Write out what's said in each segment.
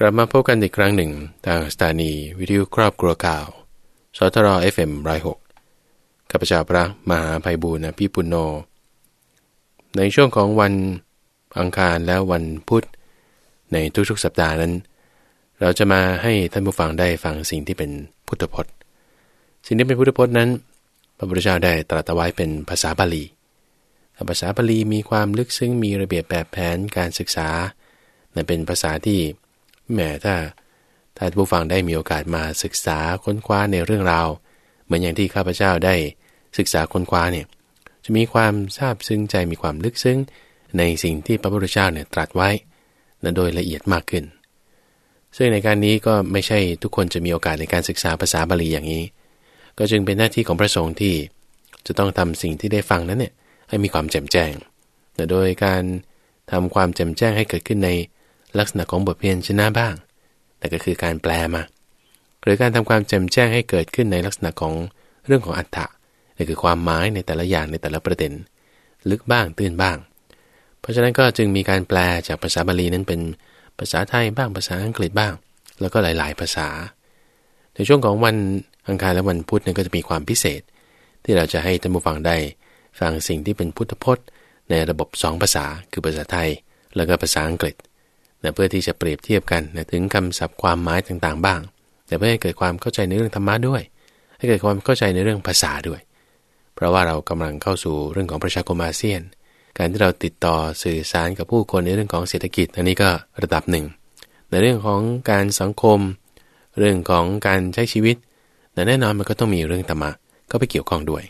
กลับมาพบกันอีกครั้งหนึ่ง ทางสถานีวิทยุครอบครัวข่าวสทร FM ร้อยหกข้าพเจ้าพระมหาภัยบูรณพี่ปุณโญในช่วงของวันอังคารและวันพุธ ในทุกๆสัปดาห์นั้น เราจะมาให้ท่านผู้ฟังได้ฟังสิ่งที่เป็นพุทธพจน์ สิ่งที่เป็นพุทธพจน์นั้น พระพุทธเจ้าได้ตรัสไว้เป็นภาษาบาลีภาษาบาลีมีความลึกซึ้งมีระเบียบแบบแผนการศึกษา เป็นภาษาที่ แหมถ้าถ้าผู้ฟังได้มีโอกาสมาศึกษาค้นคว้าในเรื่องราว เหมือนอย่างที่ข้าพเจ้าได้ศึกษาค้นคว้าเนี่ยจะมีความซาบซึ้งใจมีความลึกซึ้งในสิ่งที่พระพุทธเจ้าเนี่ยตรัสไว้นะโดยละเอียดมากขึ้น ซึ่งในการนี้ก็ไม่ใช่ทุกคนจะมีโอกาสในการศึกษาภาษาบาลีอย่างนี้ ก็จึงเป็นหน้าที่ของพระสงฆ์ที่จะต้องทำสิ่งที่ได้ฟังนั้นเนี่ยให้มีความแจ่มแจ้งโดยการทำความแจ่มแจ้งให้เกิดขึ้นใน ลักษณะของบทเพียนชนะบ้างนั่นก็คือการแปลมา หรือการทำความแจ่มแจ้งให้เกิดขึ้นในลักษณะของเรื่องของอัฏฐะนั่นคือความหมายในแต่ละอย่างในแต่ละประเด็น ลึกบ้างตื้นบ้าง เพราะฉะนั้นก็จึงมีการแปลจากภาษาบาลีนั้นเป็นภาษาไทยบ้างภาษาอังกฤษบ้าง แล้วก็หลาย ๆ ภาษา ในช่วงของวันอังคารและวันพุธนั้นก็จะมีความพิเศษ ที่เราจะให้ท่านผู้ฟังได้ฟังสิ่งที่เป็นพุทธพจน์ ในระบบ 2 ภาษา คือภาษาไทย แล้วก็ภาษาอังกฤษ นะเพื่อที่จะเปรียบเทียบกันนะถึงคำศัพท์ความหมายต่างๆบ้าง แต่เพื่อให้เกิดความเข้าใจในเรื่องธรรมะด้วย ให้เกิดความเข้าใจในเรื่องภาษาด้วย เพราะว่าเรากำลังเข้าสู่เรื่องของประชาคมอาเซียน การที่เราติดต่อสื่อสารกับผู้คนในเรื่องของเศรษฐกิจ อันนี้ก็ระดับหนึ่ง ในเรื่องของการสังคม เรื่องของการใช้ชีวิตแน่นอนมันก็ต้องมีเรื่องธรรมะเข้าไปเกี่ยวข้องด้วย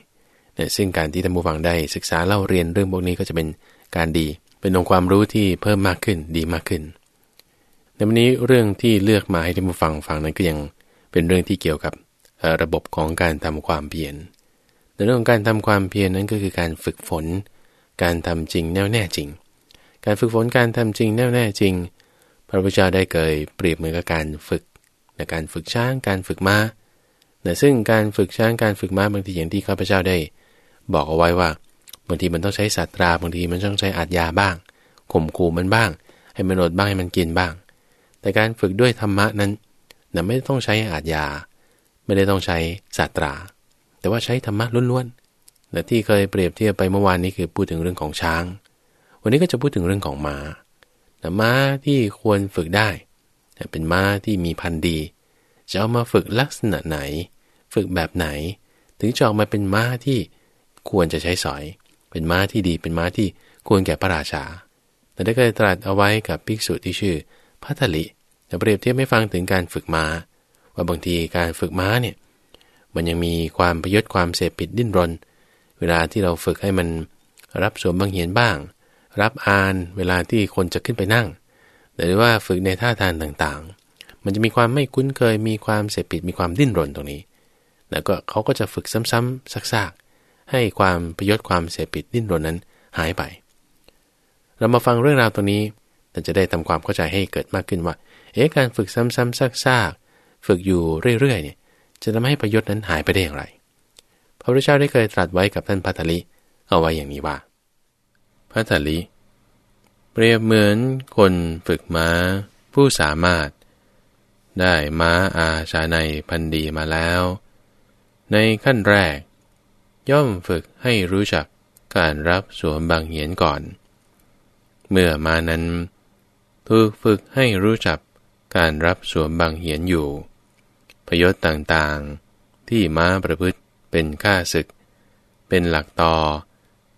เนี่ยซึ่งการที่ท่านผู้ฟังได้ศึกษาเล่าเรียนเรื่องพวกนี้ก็จะเป็นการดี เป็นองค์ความรู้ที่เพิ่มมากขึ้นดีมากขึ้น ในวันนี้เรื่องที่เลือกมาให้ท่านผู้ฟังฟังนั้นก็ยังเป็นเรื่องที่เกี่ยวกับระบบของการทำความเพียรในเรื่องของการทำความเพียรนั้นก็คือการฝึกฝน การทำจริงแน่วแน่จริง การฝึกฝนการทำจริงแน่วแน่จริง พระพุทธเจ้าได้เคยเปรียบเหมือนกับการฝึกในการฝึกช้างการฝึกม้าแต่ซึ่งการฝึกช้างการฝึกม้าบางทีอย่างที่ข้าพเจ้าได้ บอกเอาไว้ว่า บางทีมันต้องใช้สัตราบางทีมันต้องใช้อาดยาบ้างข่มขู่มันบ้าง ให้มันอดบ้างให้มันกินบ้าง แต่การฝึกด้วยธรรมะนั้นนะไม่ต้องใช้อาดยา ไม่ได้ต้องใช้สัตรา แต่ว่าใช้ธรรมะล้วนๆแต่ที่เคยเปรียบเทียบไปเมื่อวานนี้คือพูดถึงเรื่องของช้าง วันนี้ก็จะพูดถึงเรื่องของมา้าแต่ม้าที่ควรฝึกได้เป็นม้าที่มีพันธุ์ดี จะเอามาฝึกลักษณะไหน ฝึกแบบไหน ถึงจะออกมาเป็นม้าที่ควรจะใช้สอย เป็นม้าที่ดีเป็นม้าที่ควรแก่พระราชา แต่ได้เคยตรัสเอาไว้กับภิกษุที่ชื่อพัทลิเปรียบเทียบไม่ฟังถึงการฝึกม้า ว่าบางทีการฝึกม้าเนี่ยมันยังมีความพยศความเสพปิดดิ้นรน เวลาที่เราฝึกให้มันรับสวมบางเหียนบ้าง รับอ่านเวลาที่คนจะขึ้นไปนั่ง หรือว่าฝึกในท่าทางต่างๆ มันจะมีความไม่คุ้นเคยมีความเสพปิดมีความดิ้นรนตรงนี้ แล้วก็เขาก็จะฝึกซ้ำๆซักๆ ให้ความประยชน์ความเสียปิดดิ้นรนนั้นหายไป เรามาฟังเรื่องราวตรงนี้เราจะได้ทำความเข้าใจให้เกิดมากขึ้นว่า เอ๊ะการฝึกซ้ำๆซากๆ ฝึกอยู่เรื่อยๆเนี่ยจะทำให้ประยชน์นั้นหายไปได้อย่างไร พระพุทธเจ้าได้เคยตรัสไว้กับท่านพัทลิเอาไว้อย่างนี้ว่าพัทลิเปรียบเหมือนคนฝึกม้า ผู้สามารถ ได้ม้าอาชาในพันดีมาแล้ว ในขั้นแรก ย่อมฝึกให้รู้จักการรับสวมบางเหียนก่อน เมื่อมานั้นถูกฝึกให้รู้จักการรับสวมบางเหียนอยู่ พยศต่างๆ ที่ม้าประพฤติเป็นข้าศึก เป็นหลักต่อ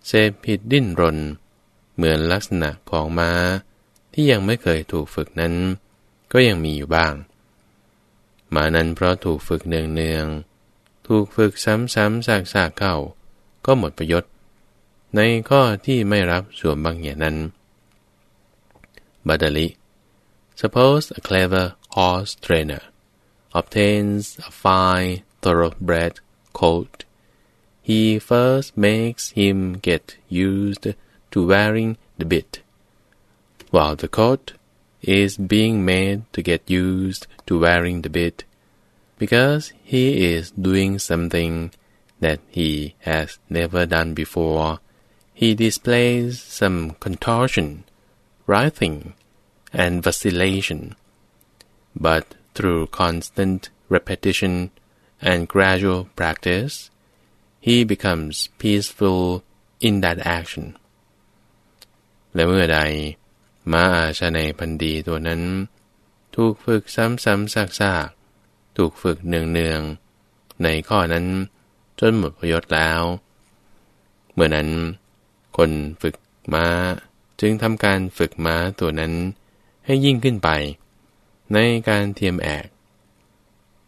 เซผิดดิ้นรน เหมือนลักษณะของม้าที่ยังไม่เคยถูกฝึกนั้น ก็ยังมีอยู่บ้าง มานั้นเพราะถูกฝึกเนืองๆ ถูกฝึกซ้ำๆซากๆเข้า ก็หมดประโยชน์ ในข้อที่ไม่รับส่วนบางอย่างนั้นบัดลิ suppose a clever horse trainer obtains a fine thoroughbred colt he first makes him get used to wearing the bit while the colt is being made to get used to wearing the bit because he is doing something that he has never done before, he displays some contortion, writhing, and vacillation. but through constant repetition and gradual practice, he becomes peaceful in that action และเมื่อใดม้าอาชาในพันดีตัวนั้น ถูกฝึกซ้ำๆซากๆ ถูกฝึกเนืองๆในข้อนั้นจนหมดประโยชน์แล้ว เมื่อนั้น คนฝึกม้าจึงทำการฝึกม้าตัวนั้นให้ยิ่งขึ้นไป ในการเทียมแอก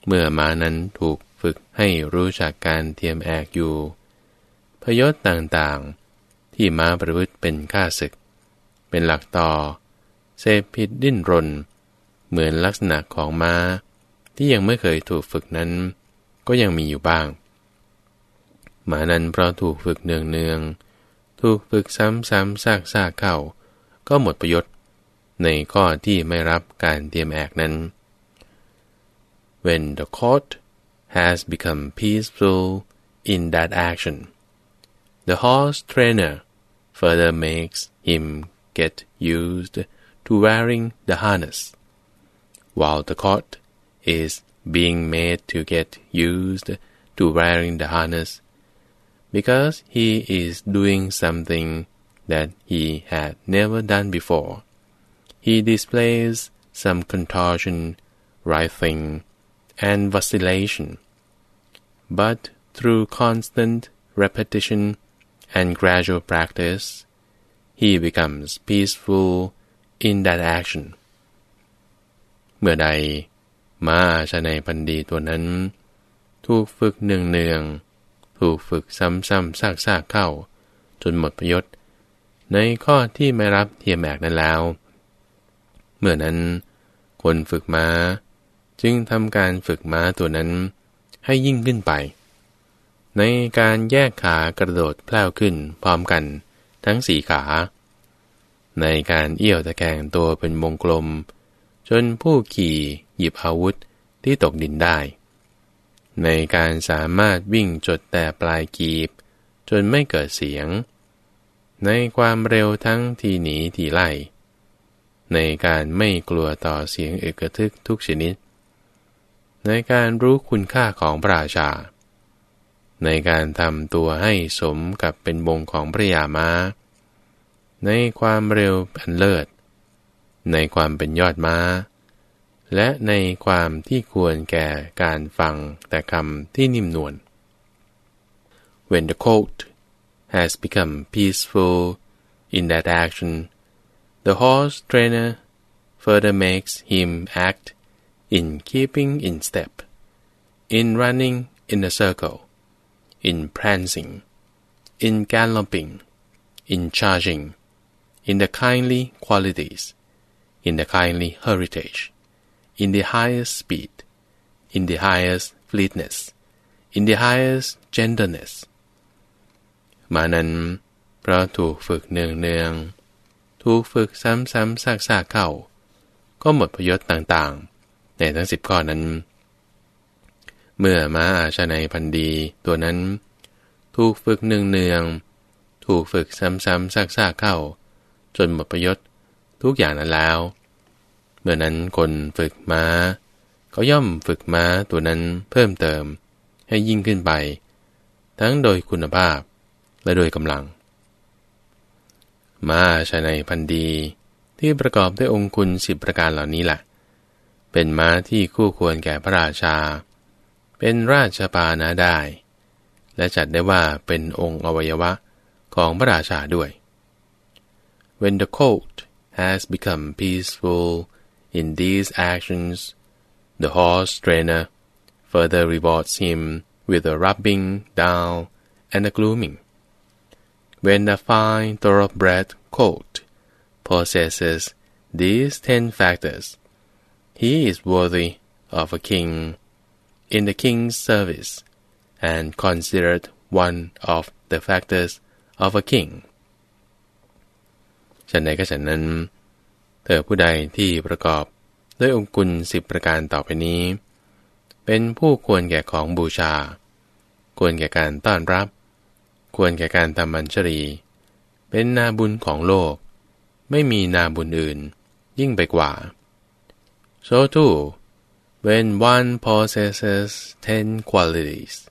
เมื่อม้านั้นถูกฝึกให้รู้จักการเทียมแอกอยู่พยศต่างๆ ที่ม้าประพฤติเป็นข้าศึก เป็นหลักต่อ เสพผิดดิ้นรน เหมือนลักษณะของม้า ที่ยังไม่เคยถูกฝึกนั้น ก็ยังมีอยู่บ้าง หมานั้นเพราะถูกฝึกเนืองๆถูกฝึกซ้ำๆซากๆเข้า ก็หมดประโยชน์ในข้อที่ไม่รับการเตรียมแอกนั้น When the court has become peaceful in that action, the horse trainer further makes him get used to wearing the harness, while the court is being made to get used to wearing the harness because he is doing something that he had never done before. He displays some contortion, writhing, and vacillation. But through constant repetition and gradual practice, he becomes peaceful in that action เมื่อใด ม้าชในพันดีตัวนั้น ถูกฝึกเนืองๆถูกฝึกซ้ำๆซากๆเข้า จนหมดประยชน์ในข้อที่ไม่รับเทียมแอกนั้นแล้ว เมื่อนั้น คนฝึกม้า จึงทำการฝึกม้าตัวนั้นให้ยิ่งขึ้นไป ในการแยกขากระโดดแพล่วขึ้นพร้อมกันทั้งสี่ขา ในการเอี้ยวตะแคงตัวเป็นวงกลม จนผู้ขี่หยิบอาวุธที่ตกดินได้ ในการสามารถวิ่งจดแต่ปลายกีบ จนไม่เกิดเสียง ในความเร็วทั้งทีหนีทีไล่ ในการไม่กลัวต่อเสียงเอกทึกทุกชนิด ในการรู้คุณค่าของพระราชา ในการทำตัวให้สมกับเป็นวงของพระยามาในความเร็วอันเลิศ ในความเป็นยอดมา้า และในความที่ควรแก่การฟังแต่คำที่นิ่มนวล When the court has become peaceful in that action, the horse trainer further makes him act in keeping in step, in running in a circle, in prancing, in galloping, in charging, in the kindly qualities, in the kindly heritage. in the highest speed, in the highest fleetness, in the highest gentleness มานั้นเพราะถูกฝึกเนืองเนืองถูกฝึกซ้ำๆซากๆเข้า ก็หมดประโยชน์ต่างๆ ในทั้งสิบข้อนั้น เมื่อม้าอาชนัยพันดีตัวนั้น ถูกฝึกเนืองเนืองถูกฝึกซ้ำๆซากๆเข้า จนหมดประโยชน์ ทุกอย่างนั้นแล้ว เมื่อนั้นคนฝึกม้าก็ย่อมฝึกม้าตัวนั้นเพิ่มเติมให้ยิ่งขึ้นไป ทั้งโดยคุณภาพและโดยกำลัง ม้าชายในพันดีที่ประกอบด้วยองคุณสิบประการเหล่านี้แหละ เป็นม้าที่คู่ควรแก่พระราชา เป็นราชปานะได้ และจัดได้ว่าเป็นองค์อวัยวะของพระราชาด้วย When the colt has become peaceful In these actions, the horse trainer further rewards him with a rubbing down and a grooming. When a fine thoroughbred colt possesses these ten factors, he is worthy of a king in the king's service and considered one of the factors of a king ฉันใดก็ฉันนั้น เธอผู้ใดที่ประกอบด้วยองคุลสิบประการต่อไปนี้ เป็นผู้ควรแก่ของบูชา ควรแก่การต้อนรับ ควรแก่การทำบัญชรี เป็นนาบุญของโลก ไม่มีนาบุญอื่น ยิ่งไปกว่า so too when one possesses ten qualities,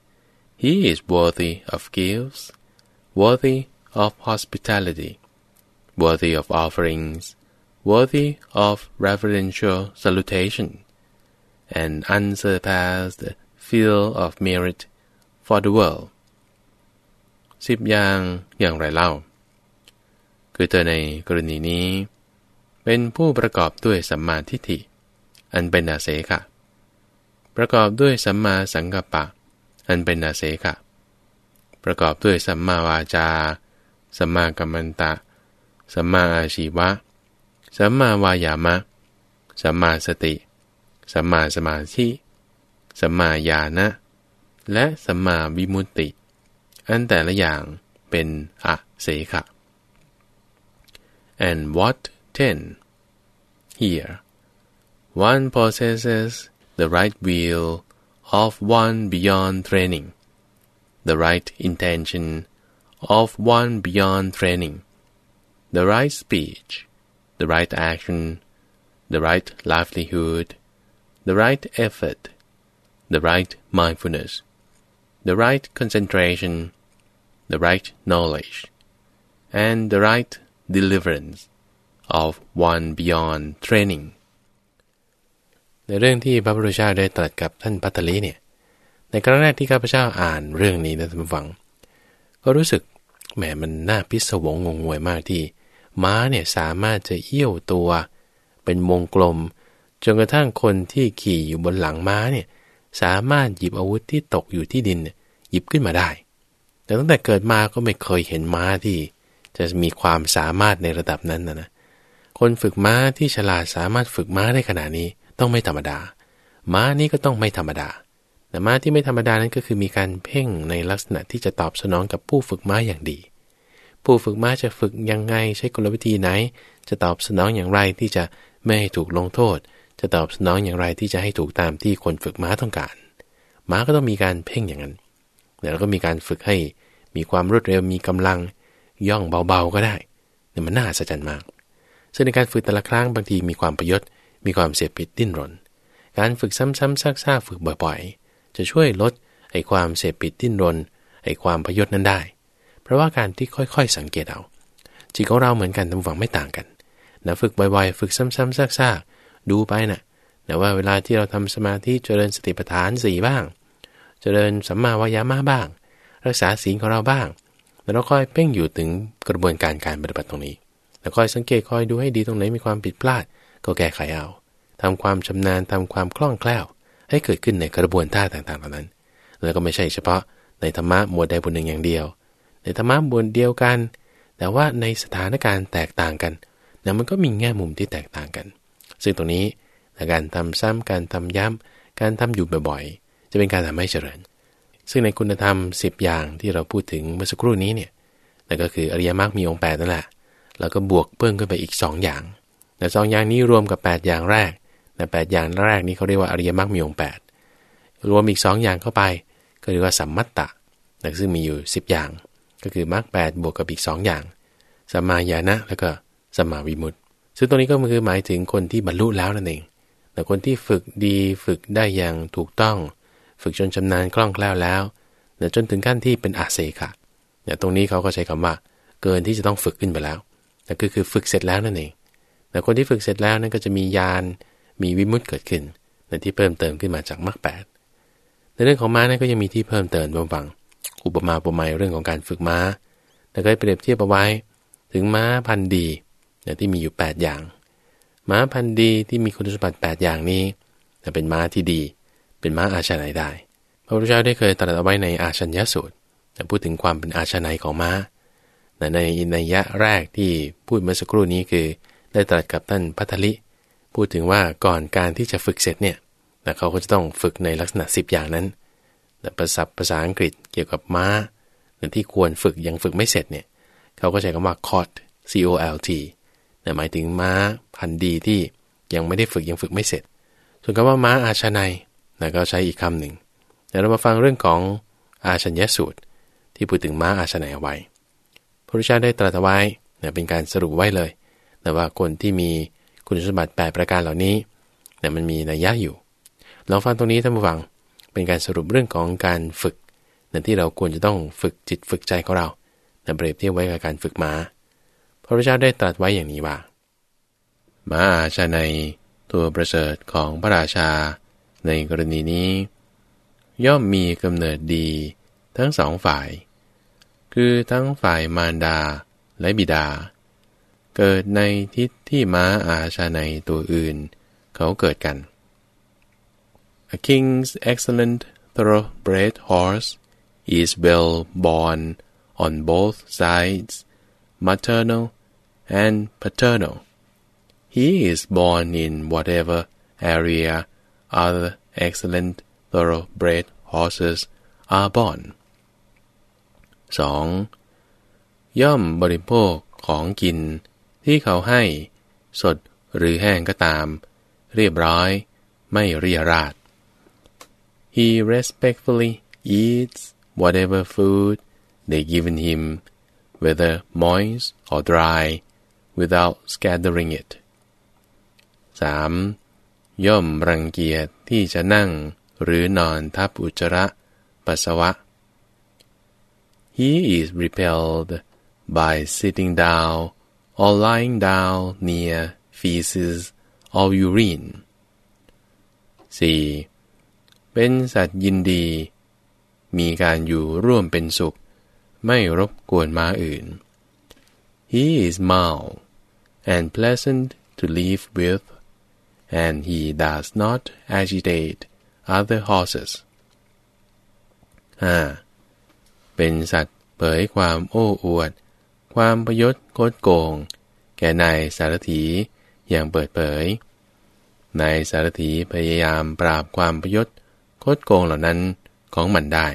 he is worthy of gifts, worthy of hospitality, worthy of offerings, worthy of reverential salutation, and unsurpassed field of merit for the world สิบอย่างอย่างไรเล่า คือเธอในกรณีนี้ เป็นผู้ประกอบด้วยสัมมาทิฏฐิ อันเป็นอาเสขะประกอบด้วยสัมมาสังกัปปะ อันเป็นอาเสขะประกอบด้วยสัมมาวาจา สัมมากัมมันตะ สัมมาอาชีวะ สัมมาวายามะ สัมมาสติ สัมมาสมาธิ สัมมาญาณะ และสัมมาวิมุตติ อันแต่ละอย่างเป็นอะเสขะ and what ten here one possesses the right will of one beyond training, the right intention of one beyond training, the right speech, the right action, the right livelihood, the right effort, the right mindfulness, the right concentration, the right knowledge, and the right deliverance of one beyond training. ในเรื่องที่พระพุทธเจ้าได้ตรัสกับท่านปัตตลีเนี่ย ในครั้งแรกที่ข้าพเจ้าอ่านเรื่องนี้นะท่านผู้ฟัง ก็รู้สึกแหมมันน่าพิศวงงงงวยมากที่ ม้าเนี่ยสามารถจะเอี้ยวตัว เป็นวงกลม จนกระทั่งคนที่ขี่อยู่บนหลังม้าเนี่ยสามารถหยิบอาวุธที่ตกอยู่ที่ดินหยิบขึ้นมาได้ แต่ตั้งแต่เกิดมาก็ไม่เคยเห็นม้าที่ จะมีความสามารถในระดับนั้นนะนะ คนฝึกม้าที่ฉลาดสามารถฝึกม้าได้ขนาดนี้ต้องไม่ธรรมดา ม้านี่ก็ต้องไม่ธรรมดา แต่ม้าที่ไม่ธรรมดานั้นก็คือมีการเพ่งในลักษณะที่จะตอบสนองกับผู้ฝึกม้าอย่างดี ผู้ฝึกม้าจะฝึกยังไงใช้กลวิธีไหน จะตอบสนองอย่างไรที่จะไม่ให้ถูกลงโทษ จะตอบสนองอย่างไรที่จะให้ถูกตามที่คนฝึกม้าต้องการม้าก็ต้องมีการเพ่งอย่างนั้นแล้วก็มีการฝึกให้มีความรวดเร็วมีกำลังย่องเบาๆก็ได้เนี่ยมันน่าสัจจ์มากซึ่งในการฝึกแต่ละครั้งบางทีมีความประยชน์มีความเสียผิดดิ้นรน การฝึกซ้ำๆซากๆฝึกบ่อยๆ จะช่วยลดไอ้ความเสียผิดดิ้นรนไอ้ความพยศนั้นได้ ราะว่าการที่ค่อยๆ สังเกตเอาจิตของเราเหมือนกันทำฝังไม่ต่างกันนะฝึกบ่อยๆ ฝึกซ้ำๆซากๆ ดูไปนะ่ะแต่ว่าเวลาที่เราทำสมาธิเจริญสติปัฏฐานสี่บ้าง เจริญสัมมาวายามะบ้าง รักษาศีลของเราบ้าง แล้วเราค่อยเพ่งอยู่ถึงกระบวนการการปฏิบัติตรงนี้ แล้วคอยสังเกตคอยดูให้ดีตรงไหนมีความผิดพลาด ก็แก้ไขเอาทำความชำนาญทำความคล่องแคล่ว ให้เกิดขึ้นในกระบวนท่าต่างๆเหล่านั้น แล้วก็ไม่ใช่เฉพาะในธรรมะหมวดใดบทหนึ่งอย่างเดียว ในธรรมะบทเดียวกัน แต่ว่าในสถานการณ์แตกต่างกันนะมันก็มีแง่มุมที่แตกต่างกัน ซึ่งตรงนี้การทำซ้ำการทำย้ำการทำอยู่บ่อยๆ จะเป็นการทำให้เจริญ ซึ่งในคุณธรรม 10 อย่างที่เราพูดถึงเมื่อสักครู่นี้เนี่ยนั่นก็คืออริยมรรคมีองค์8นั่นแหละ แล้วก็บวกเพิ่มขึ้นไปอีก 2 อย่างแต่สองอย่างนี้รวมกับ 8 อย่างแรกแต่แอย่างแรกนี้เขาเรียกว่าอริยมรรคมีองค์8รวมอีก 2 อย่างเข้าไป ก็เรียกว่าสัมมัตตะนะซึ่งมีอยู่ 10 อย่าง ก็คือมรรคแบวกกับอีก2อย่างสัมมาญาณะแล้วก็สัมมาวิมุตติซึ่งตรงนี้ก็คือหมายถึงคนที่บรรลุแล้วนั่นเอง แต่คนที่ฝึกดีฝึกได้อย่างถูกต้อง ฝึกจนชำนาญคล่องแคล่วแล้วแต่จนถึงขั้นที่เป็นอาเซค่ะเนี่ยตรงนี้เขาก็ใช้คำว่า เกินที่จะต้องฝึกขึ้นไปแล้วแต่ก็คือฝึกเสร็จแล้วนั่นเอง แต่คนที่ฝึกเสร็จแล้วนั่นก็จะมียานมีวิมุตต์เกิดขึ้น ในที่เพิ่มเติมขึ้นมาจากมรรคแปดในเรื่องของม้านั้นก็ยังมีที่เพิ่มเติมบางฝั่ง อุปมาอุปไมยเรื่องของการฝึกม้าแต่ก็เปรียบเทียบเอาไว้ ถึงม้าพันธุ์ดีที่มีอยู่ 8 อย่าง ม้าพันธุ์ดีที่มีคุณสมบัติ 8 อย่างนี้จะเป็นม้าที่ดี เป็นม้าอาชนัยได้ พระพุทธเจ้าได้เคยตรัสเอาไว้ในอาชัญญสูตรแต่พูดถึงความเป็นอาชนัยของม้าในในยะแรกที่พูดเมื่อสักครู่นี้คือ ได้ตรัสกับท่านพัทลิพูดถึงว่าก่อนการที่จะฝึกเสร็จเนี่ยนะเขาก็จะต้องฝึกในลักษณะ 10 อย่างนั้น แต่ภาษาภาษาอังกฤษเกี่ยวกับม้า หรือที่ควรฝึกยังฝึกไม่เสร็จเนี่ยเขาก็ใช้คำว่า cot c o l t หมายถึงม้าพันธุ์ดีที่ยังไม่ได้ฝึกยังฝึกไม่เสร็จ ส่วนคำว่าม้าอาชนัยนะก็ใช้อีกคำหนึ่งเดี๋ยวเรามาฟังเรื่องของอาชัญญสูตร ที่พูดถึงม้าอาชนัยเอาไว้พระพุทธเจ้าได้ตรัสไว้นะเป็นการสรุปไว้เลยแต่ว่าคนที่มีคุณสมบัติ8ประการเหล่านี้แต่มันมีนัยยะอยู่เราฟังตรงนี้ท่านผู้ฟัง เป็นการสรุปเรื่องของการฝึกนั่นที่เราควรจะต้องฝึกจิตฝึกใจของเรานำเปรียบเทียบไว้กับการฝึกม้า พระพุทธเจ้าได้ตรัสไว้อย่างนี้ว่า ม้าอาชาในตัวประเสริฐของพระราชา ในกรณีนี้ ย่อมมีกำเนิดดีทั้งสองฝ่าย คือทั้งฝ่ายมารดาและบิดา เกิดในทิศที่ม้าอาชาในตัวอื่น เขาเกิดกัน A king's excellent thoroughbred horse is well born on both sides, maternal and paternal. He is born in whatever area other excellent thoroughbred horses are born. 2. ย่อมบริโภคของกินที่เขาให้สดหรือแห้งก็ตาม เรียบร้อยไม่เรียราด He respectfully eats whatever food they given him, whether moist or dry, without scattering it. 3. ย่อมรังเกียจที่จะนั่งหรือนอนทับอุจจาระปัสสาวะ He is repelled by sitting down or lying down near feces or urine. 4. เป็นสัตว์ยินดี มีการอยู่ร่วมเป็นสุข ไม่รบกวนมาอื่น He is mild and pleasant to live with, and he does not agitate other horses. 5. เป็นสัตว์เผยความโอ้อวด ความประยศโคดโกง แก่นายสารถีอย่างเปิดเผย นายสารถีพยายามปราบความประยศ คดโกงเหล่านั้นของมันได้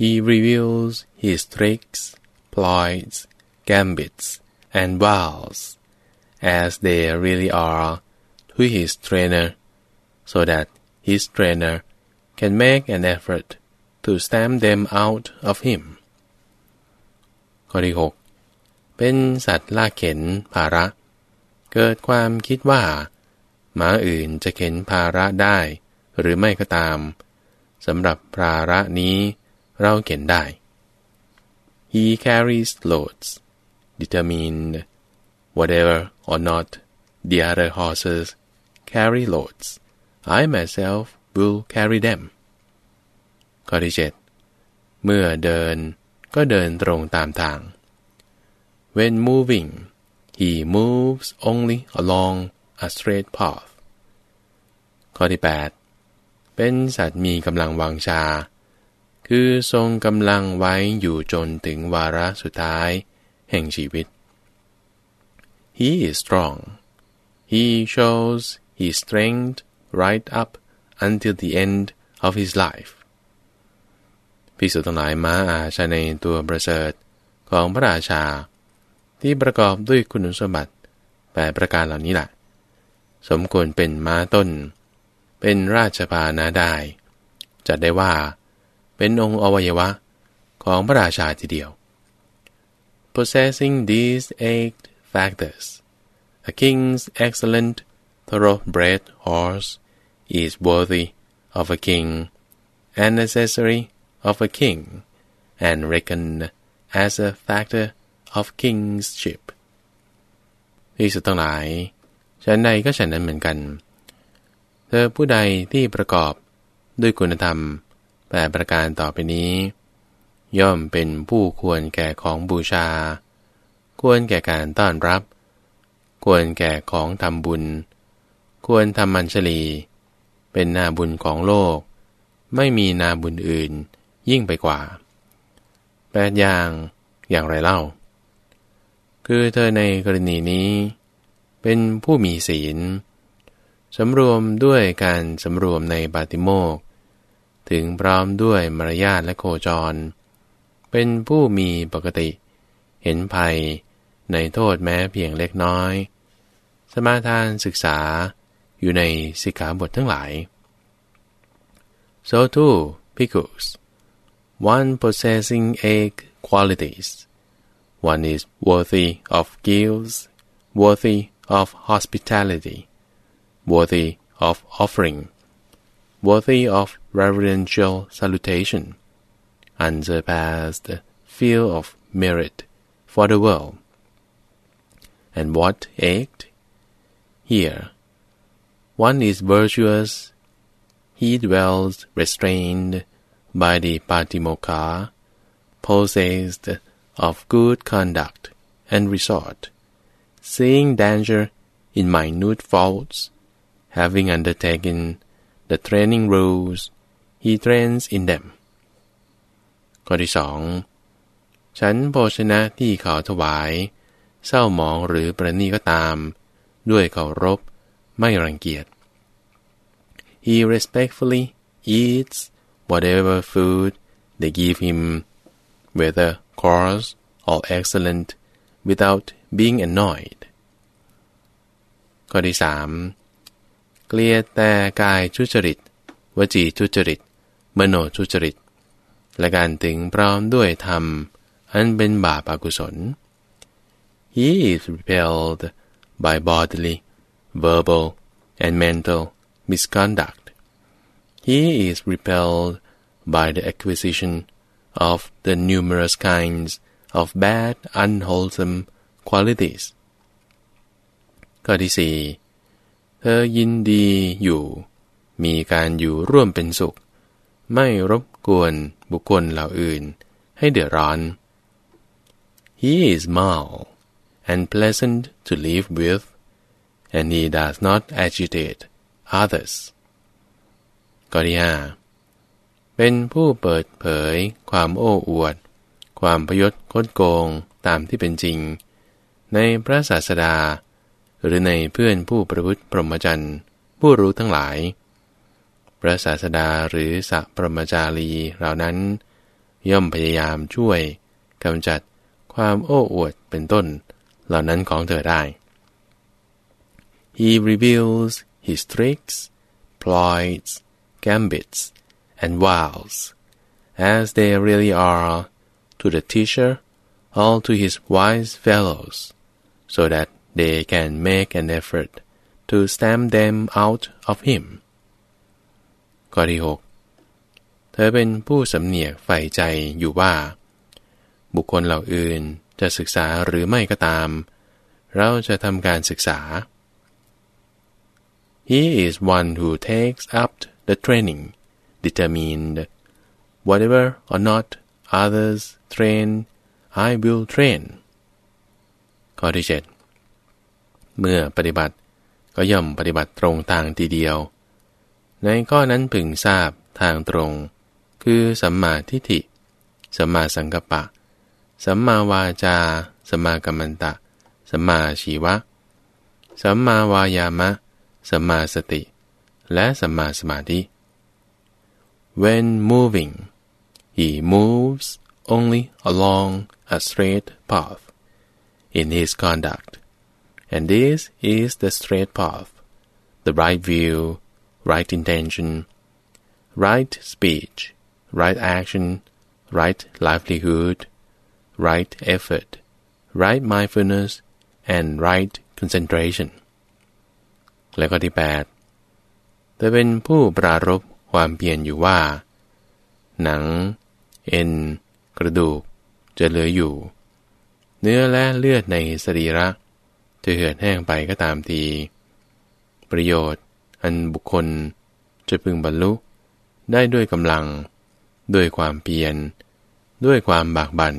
He reveals his tricks, ploys, gambits, and wiles, as they really are, to his trainer, so that his trainer can make an effort to stamp them out of him. ข้อที่6เป็นสัตว์ล่าเข็นภาระ เกิดความคิดว่าหมาอื่นจะเข็นภาระได้ หรือไม่ก็ตามสำหรับภาระนี้เราเข็นได้ He carries loads, determined whatever or not the other horses carry loads. I myself will carry them. ข้อที่7เมื่อเดินก็เดินตรงตามทาง When moving, he moves only along a straight path. ข้อที่8 เป็นสัตว์มีกำลังวังชา คือทรงกำลังไว้อยู่จนถึงวาระสุดท้ายแห่งชีวิต He is strong. He shows his strength right up until the end of his life. พิสุทั้งหลายม้าอาชาในตัวประเสริฐของพระราชา ที่ประกอบด้วยคุณสมบัติแปดประการเหล่านี้แหละสมควรเป็นม้าต้น เป็นราชพานาได้ จัดได้ว่า เป็นองค์อวัยวะของพระราชาทีเดียว possessing these eight factors a king's excellent thoroughbred horse is worthy of a king and necessary of a king and reckoned as a factor of kingship ที่สุดทั้งหลายฉันใดก็ฉันนั้นเหมือนกัน เธอผู้ใดที่ประกอบด้วยคุณธรรมแปดประการต่อไปนี้ ย่อมเป็นผู้ควรแก่ของบูชา ควรแก่การต้อนรับ ควรแก่ของทำบุญ ควรทำมันชลี เป็นนาบุญของโลก ไม่มีนาบุญอื่นยิ่งไปกว่าแปดอย่างอย่างไรเล่า คือเธอในกรณีนี้ เป็นผู้มีศีล สำรวมด้วยการสำรวมในบาติโมก ถึงพร้อมด้วยมารยาทและโคจร เป็นผู้มีปกติ เห็นภัยในโทษแม้เพียงเล็กน้อย สมาทานศึกษาอยู่ในสิกขาบททั้งหลาย so too bhikkhus one possessing eight qualities one is worthy of gifts worthy of hospitality, worthy of offering, worthy of reverential salutation, unsurpassed field of merit for the world. And what ached? Here, one is virtuous, he dwells restrained by the Patimokkha, possessed of good conduct and resort, seeing danger in minute faults, having undertaken the training rules he trains in them ข้อที่สองฉันโภชนะที่เขาถวาย เศร้าหมองหรือประนีก็ตาม ด้วยเคารพไม่รังเกียจ He respectfully eats whatever food they give him, whether coarse or excellent, without being annoyed. ข้อที่สาม เกลียดแต่กายทุจริต วจีทุจริต มโนทุจริต และการถึงพร้อมด้วยธรรม อันเป็นบาปอกุศล He is repelled by bodily, verbal, and mental misconduct. He is repelled by the acquisition of the numerous kinds of bad, unwholesome qualities. ข้อที่สี่ เธอยินดีอยู่ มีการอยู่ร่วมเป็นสุข ไม่รบกวนบุคคลเหล่าอื่น ให้เดือดร้อน He is mild and pleasant to live with and he does not agitate others ข้อที่ห้าเป็นผู้เปิดเผย ความโอ้อวด ความพยศคดโกงตามที่เป็นจริง ในพระศาสดา หรือในเพื่อนผู้ประพฤติพรหมจรรย์ผู้รู้ทั้งหลาย พระศาสดาหรือสัพรหมจารีเหล่านั้น ย่อมพยายามช่วยกำจัดความโอ้อวดเป็นต้น เหล่านั้นของเธอได้ He reveals his tricks, ploys, gambits, and wiles, as they really are, to the teacher, all to his wise fellows, so that they can make an effort to stamp them out of him ข้อที่หเธอเป็นผู้สำเนียกใฝ่ใจอยู่ว่า บุคคลเหล่าอื่นจะศึกษาหรือไม่ก็ตาม เราจะทำการศึกษา He is one who takes up the training, determined, whatever or not others train, I will train. ข้อที่เจ็ด เมื่อปฏิบัติก็ย่อมปฏิบัติตรงทางทีเดียว ในข้อนั้นพึงทราบทางตรง คือสัมมาทิฏฐิ สัมมาสังกัปปะ สัมมาวาจา สัมมากัมมันตะ สัมมาชีวะ สัมมาวายามะ สัมมาสติ และสัมมาสมาธิ When moving he moves only along a straight path in his conduct And this is the straight path, the right view, right intention, right speech, right action, right livelihood, right effort, right mindfulness, and right concentration และข้อที่8แต่เป็นผู้ปรารบความเปลี่ยนอยู่ว่า หนัง เอ็น กระดูก จะเหลืออยู่ เนื้อและเลือดในสรีระ จะเหือดแห้งไปก็ตามที ประโยชน์ อันบุคคลจะพึงบรรลุ ได้ด้วยกำลัง ด้วยความเพียร ด้วยความบากบัน่น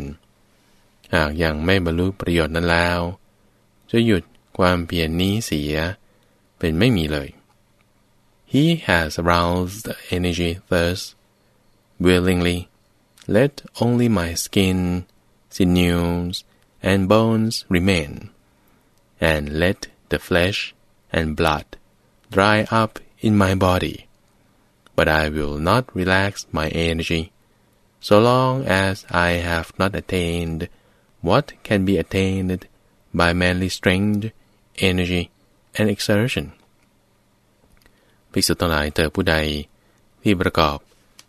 หากยังไม่บรรลุประโยชน์นั้นแล้ว จะหยุดความเพียรนนี้เสีย เป็นไม่มีเลย He has aroused the energy thus willingly let only my skin sinews and bones remain and let the flesh and blood dry up in my body. But I will not relax my energy, so long as I have not attained what can be attained by manly strength, energy, and exertion. ภิกษุทั้งหลายเธอผู้ใดที่ประกอบ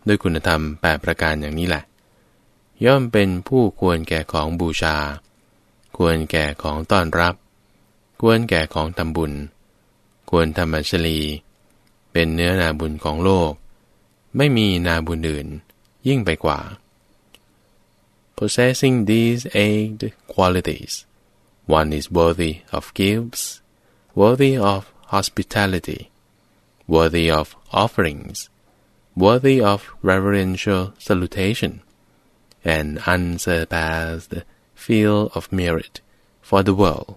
ด้วยคุณธรรมแปประการอย่างนี้แหละ ย่อมเป็นผู้ควรแก่ของบูชา ควรแก่ของต้อนรับ ควรแก่ของทำบุญ ควรทำอัญชลี เป็นเนื้อนาบุญของโลก ไม่มีนาบุญอื่น ยิ่งไปกว่า Possessing these eight qualities, one is worthy of gifts, worthy of hospitality, worthy of offerings, worthy of reverential salutation, an unsurpassed field of merit for the world.